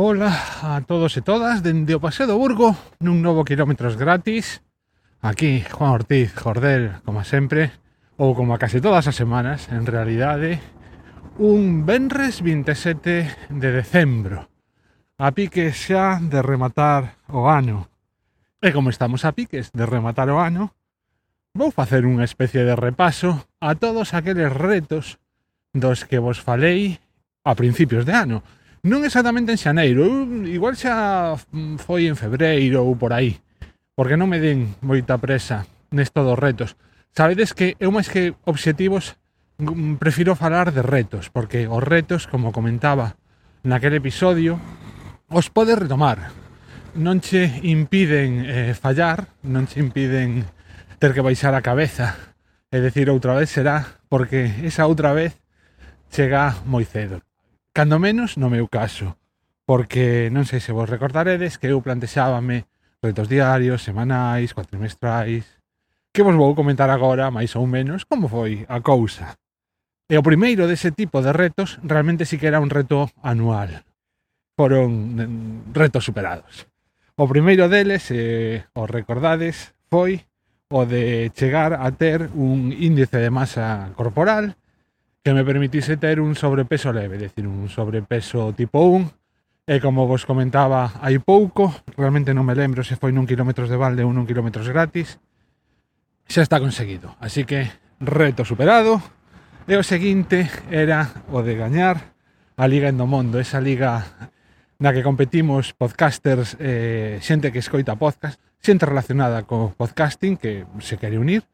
Ola a todos e todas dende o Paseo do Burgo nun novo quilómetros gratis. Aquí Juan Ortiz Jordel, como sempre ou como a case todas as semanas, en realidade un Benres 27 de decembro. A piques xa de rematar o ano. E como estamos a piques de rematar o ano vou facer unha especie de repaso a todos aqueles retos dos que vos falei a principios de ano non exactamente en xaneiro, igual xa mm, foi en febreiro ou por aí, porque non me den moita presa nesto dos retos. Sabedes que eu máis que obxectivos mm, prefiro falar de retos, porque os retos, como comentaba naquele episodio, os podes retomar. Non che impiden eh, fallar, non che impiden ter que baixar a cabeza, e decir outra vez será, porque esa outra vez chega moi cedo. Cando menos no meu caso, porque non sei se vos recordaredes que eu plantexábame retos diarios, semanais, cuatrimestrais, que vos vou comentar agora, máis ou menos, como foi a cousa. E o primeiro dese tipo de retos realmente si que era un reto anual. Foron mm, retos superados. O primeiro deles, eh, os recordades, foi o de chegar a ter un índice de masa corporal que me permitise ter un sobrepeso leve, decir, un sobrepeso tipo 1, e como vos comentaba hai pouco, realmente non me lembro se foi nun kilómetros de balde ou nun kilómetros gratis, xa está conseguido. Así que reto superado, e o seguinte era o de gañar a Liga Endomondo, esa liga na que competimos podcasters, eh, xente que escoita podcast, xente relacionada co podcasting que se quere unir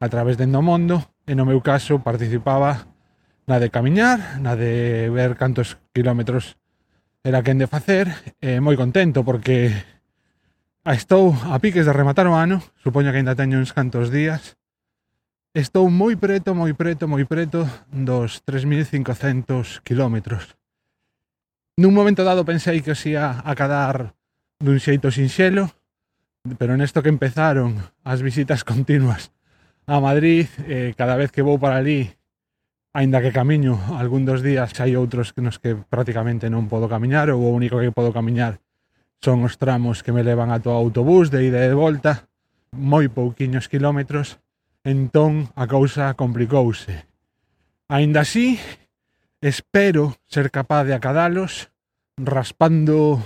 a través de Endomondo, e no meu caso participaba na de camiñar, na de ver cantos kilómetros era quen de facer, e moi contento porque estou a piques de rematar o ano, supoño que ainda teño uns cantos días, estou moi preto, moi preto, moi preto dos 3.500 kilómetros. Nun momento dado pensei que os ia acadar dun xeito sinxelo, pero nesto que empezaron as visitas continuas a Madrid, eh, cada vez que vou para ali aínda que camiño algún dos días, hai outros que nos que prácticamente non podo camiñar, ou o único que podo camiñar son os tramos que me levan ata o autobús de ida e de volta, moi pouquiños kilómetros, entón a cousa complicouse. Aínda así, espero ser capaz de acadalos, raspando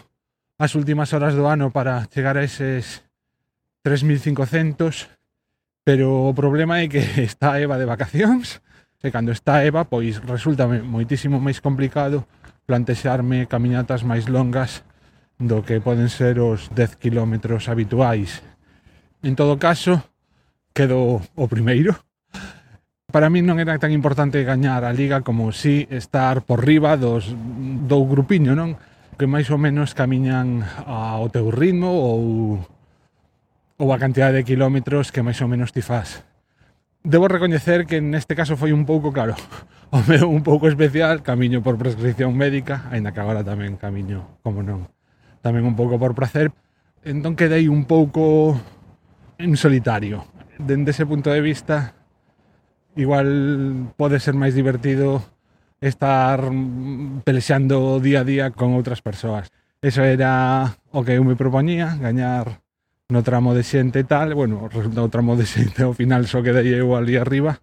as últimas horas do ano para chegar a eses 3500, pero o problema é que está Eva de vacacións, E cando está Eva, pois resulta moitísimo máis complicado plantexarme camiñatas máis longas do que poden ser os 10 km habituais. En todo caso, quedo o primeiro. Para mí non era tan importante gañar a liga como si estar por riba dos do grupiño, non? Que máis ou menos camiñan ao teu ritmo ou ou a cantidade de kilómetros que máis ou menos ti faz. Debo recoñecer que neste caso foi un pouco claro, o meu un pouco especial, camiño por prescripción médica, aínda que agora tamén camiño, como non, tamén un pouco por placer. Entón quedei un pouco en solitario. Dende ese punto de vista, igual pode ser máis divertido estar pelexando día a día con outras persoas. Eso era o que eu me propoñía, gañar no tramo de xente e tal, bueno, resulta o tramo de xente ao final só quedei eu ali arriba.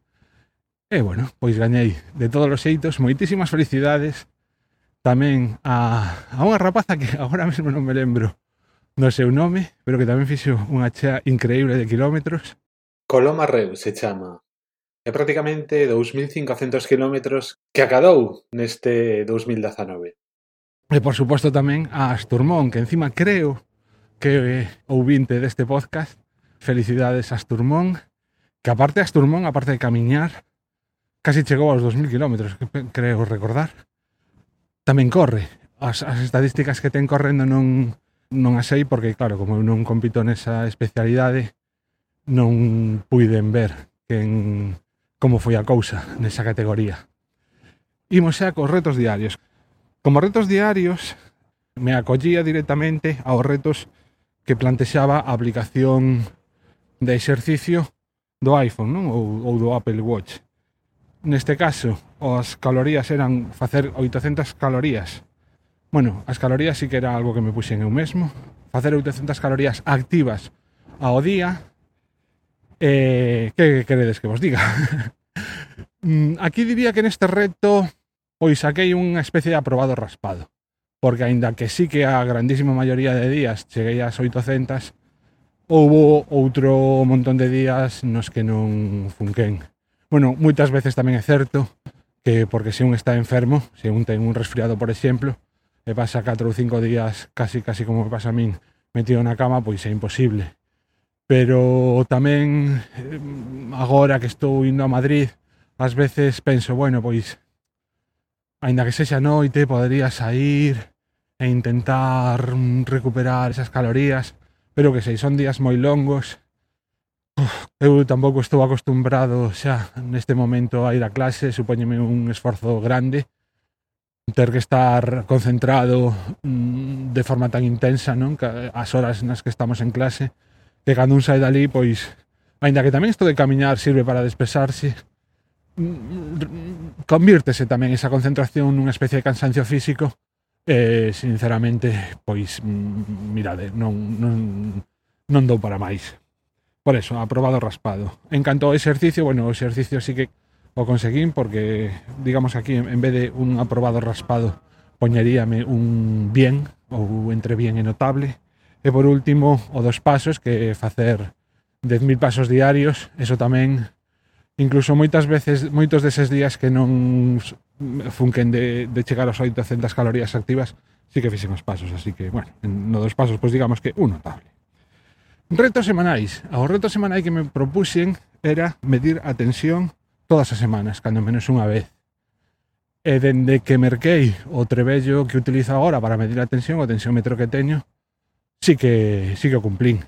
E bueno, pois gañei de todos os xeitos, moitísimas felicidades tamén a, a unha rapaza que agora mesmo non me lembro no seu nome, pero que tamén fixo unha chea increíble de kilómetros. Coloma Reu se chama. É prácticamente 2.500 kilómetros que acadou neste 2019. E por suposto tamén a Asturmón, que encima creo que eh, ouvinte deste podcast, felicidades a Asturmón, que aparte Asturmón, aparte de camiñar, casi chegou aos 2000 km, creo recordar, tamén corre. As, as estadísticas que ten correndo non, non as sei, porque claro, como eu non compito nesa especialidade, non puiden ver quen, como foi a cousa nesa categoría. Imos xa cos retos diarios. Como retos diarios, me acollía directamente aos retos que plantexaba a aplicación de exercicio do iPhone non? Ou, ou do Apple Watch. Neste caso, as calorías eran facer 800 calorías. Bueno, as calorías sí que era algo que me puxen eu mesmo. Facer 800 calorías activas ao día. Eh, que queredes que vos diga? Mm, aquí diría que neste reto pois saquei unha especie de aprobado raspado porque aínda que sí que a grandísima maioría de días cheguei ás 800, houbo outro montón de días nos que non funquen. Bueno, moitas veces tamén é certo que porque se un está enfermo, se un ten un resfriado, por exemplo, e pasa 4 ou 5 días casi casi como me pasa a min metido na cama, pois é imposible. Pero tamén eh, agora que estou indo a Madrid, ás veces penso, bueno, pois Ainda que sexa noite, poderías sair e intentar recuperar esas calorías, pero que sei, son días moi longos. Eu tampouco estou acostumbrado xa neste momento a ir a clase, supóñeme un esforzo grande ter que estar concentrado mm, de forma tan intensa, non? Que as horas nas que estamos en clase, que cando un sai dali, pois, aínda que tamén isto de camiñar sirve para despesarse, convírtese tamén esa concentración nunha especie de cansancio físico e sinceramente pois mm, mirade, non, non, non dou para máis. Por eso, aprobado raspado. En canto ao exercicio, bueno, o exercicio sí que o conseguín porque digamos aquí en vez de un aprobado raspado poñeríame un bien ou entre bien e notable. E por último, o dos pasos que facer 10.000 pasos diarios, eso tamén incluso moitas veces, moitos deses días que non funquen de, de chegar aos 800 calorías activas, sí que fixen os pasos, así que, bueno, no dos pasos, pois digamos que un notable. Retos semanais. O reto semanal que me propuxen era medir a tensión todas as semanas, cando menos unha vez. E dende que merquei o trebello que utilizo agora para medir a tensión, o tensiómetro que teño, sí que, sí que o cumplín.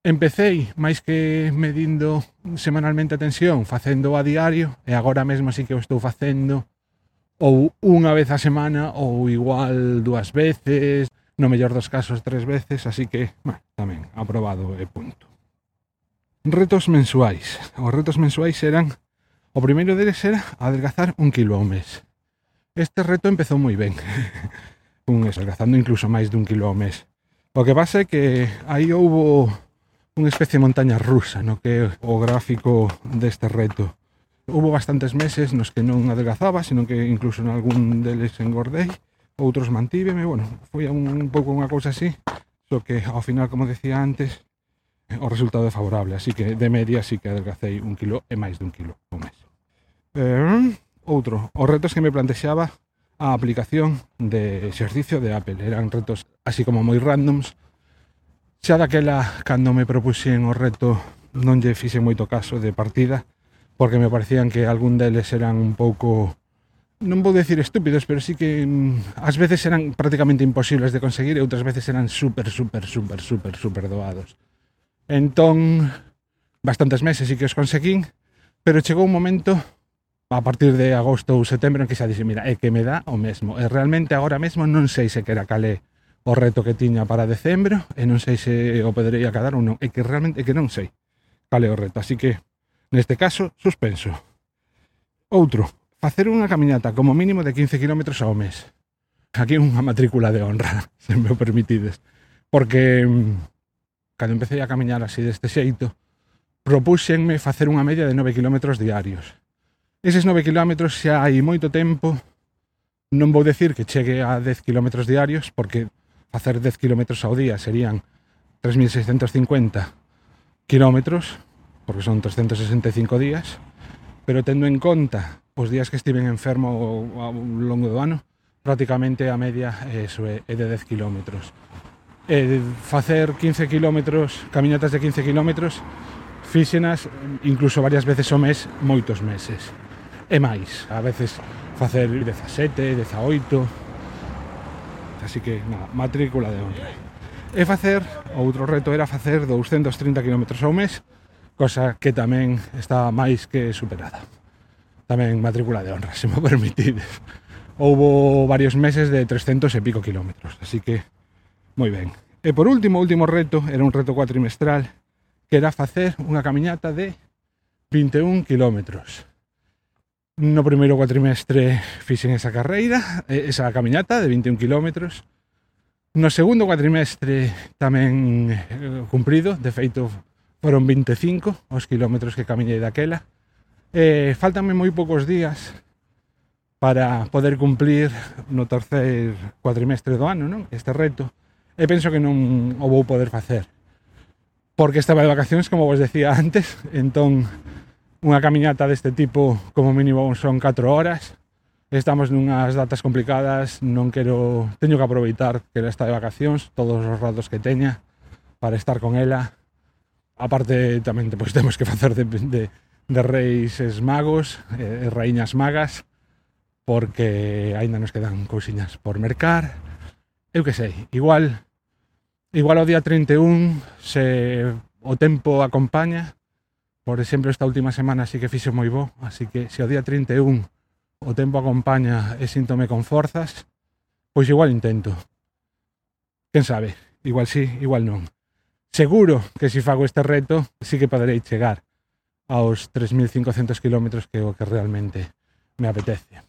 Empecei máis que medindo semanalmente a tensión, facendo a diario, e agora mesmo así que o estou facendo ou unha vez a semana ou igual dúas veces, no mellor dos casos tres veces, así que, bueno, tamén, aprobado e punto. Retos mensuais. Os retos mensuais eran, o primeiro deles era adelgazar un kilo ao mes. Este reto empezou moi ben, un adelgazando incluso máis dun kilo ao mes. O que pasa é que aí houbo unha especie de montaña rusa no que é o gráfico deste reto. Houve bastantes meses nos que non adelgazaba, senón que incluso en algún deles engordei, outros mantíveme, bueno, foi un, un pouco unha cousa así, só que ao final, como decía antes, o resultado é favorable, así que de media sí que adelgacei un kilo e máis dun kilo o mes. Eh, outro, os retos que me plantexaba a aplicación de exercicio de Apple. Eran retos así como moi randoms, Xa daquela, cando me propuxen o reto, non lle fixen moito caso de partida, porque me parecían que algún deles eran un pouco non vou decir estúpidos, pero sí que mm, ás veces eran prácticamente imposibles de conseguir e outras veces eran super, super, super, super, super doados. Entón, bastantes meses sí que os conseguín, pero chegou un momento a partir de agosto ou setembro en que xa dixen, mira, é que me dá o mesmo. E realmente agora mesmo non sei se que era calé o reto que tiña para decembro e non sei se o poderei acadar ou non. É que realmente é que non sei cal é o reto. Así que, neste caso, suspenso. Outro, facer unha camiñata como mínimo de 15 km ao mes. Aquí unha matrícula de honra, se me o permitides. Porque mm, cando empecé a camiñar así deste xeito, propúxenme facer unha media de 9 km diarios. Eses 9 km xa hai moito tempo non vou decir que chegue a 10 km diarios porque facer 10 km ao día serían 3650 km, porque son 365 días, pero tendo en conta os días que estiven enfermo ao longo do ano, prácticamente a media eso é, é de 10 km. E facer 15 km, camiñatas de 15 km, fíxenas incluso varias veces o mes, moitos meses. E máis, a veces facer 17, 18, Así que nada, matrícula de honra. E facer, outro reto era facer 230 km ao mes, cosa que tamén está máis que superada. Tamén matrícula de honra, se me permitides. Houbo varios meses de 300 e pico kilómetros, así que moi ben. E por último, último reto, era un reto cuatrimestral, que era facer unha camiñata de 21 kilómetros no primeiro cuatrimestre fixen esa carreira, esa camiñata de 21 km. No segundo cuatrimestre tamén eh, cumprido, de feito foron 25 os kilómetros que camiñei daquela. Eh, faltanme moi poucos días para poder cumplir no terceiro cuatrimestre do ano, non? Este reto. E penso que non o vou poder facer. Porque estaba de vacacións, como vos decía antes, entón Unha camiñata deste tipo como mínimo son 4 horas. Estamos nunhas datas complicadas, non quero, teño que aproveitar que ela está de vacacións, todos os ratos que teña para estar con ela. Aparte tamén pois temos que facer de, de, de reis magos, eh, raíñas magas, porque aínda nos quedan cousiñas por mercar. Eu que sei, igual igual o día 31 se o tempo acompaña, Por exemplo, esta última semana sí que fixe moi bo, así que se o día 31 o tempo acompaña e síntome con forzas, pois igual intento. Quen sabe, igual sí, igual non. Seguro que se si fago este reto, sí que poderei chegar aos 3.500 km que é o que realmente me apetece.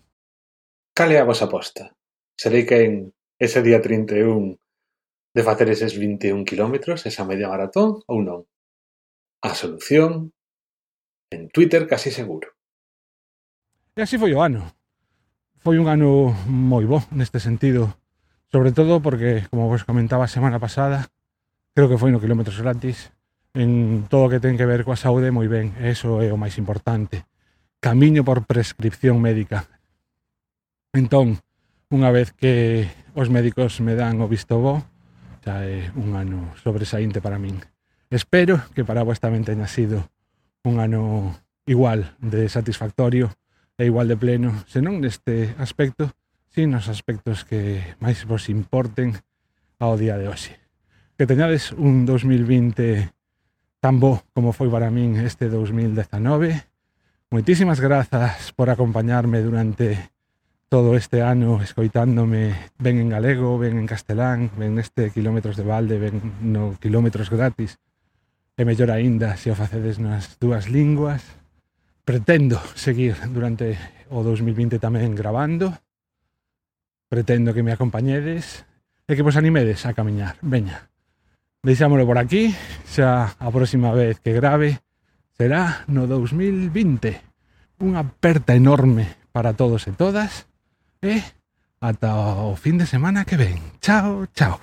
Cale a vosa aposta? Serei que en ese día 31 de facer eses 21 km, esa media maratón ou non? A solución en Twitter casi seguro. E así foi o ano. Foi un ano moi bo neste sentido, sobre todo porque, como vos comentaba a semana pasada, creo que foi no Kilómetros Gratis, en todo o que ten que ver coa saúde moi ben, eso é o máis importante. Camiño por prescripción médica. Entón, unha vez que os médicos me dan o visto bo, xa é un ano sobresaínte para min. Espero que para vos tamén teña sido un ano igual de satisfactorio e igual de pleno, senón neste aspecto, sin nos aspectos que máis vos importen ao día de hoxe. Que teñades un 2020 tan bo como foi para min este 2019. Moitísimas grazas por acompañarme durante todo este ano escoitándome ben en galego, ben en castelán, ben neste Kilómetros de balde, ben no Kilómetros Gratis, e mellor aínda se o facedes nas dúas linguas. Pretendo seguir durante o 2020 tamén grabando. Pretendo que me acompañedes e que vos animedes a camiñar. Veña, deixámolo por aquí. Xa a próxima vez que grave será no 2020. Unha aperta enorme para todos e todas. E ata o fin de semana que ven. Chao, chao.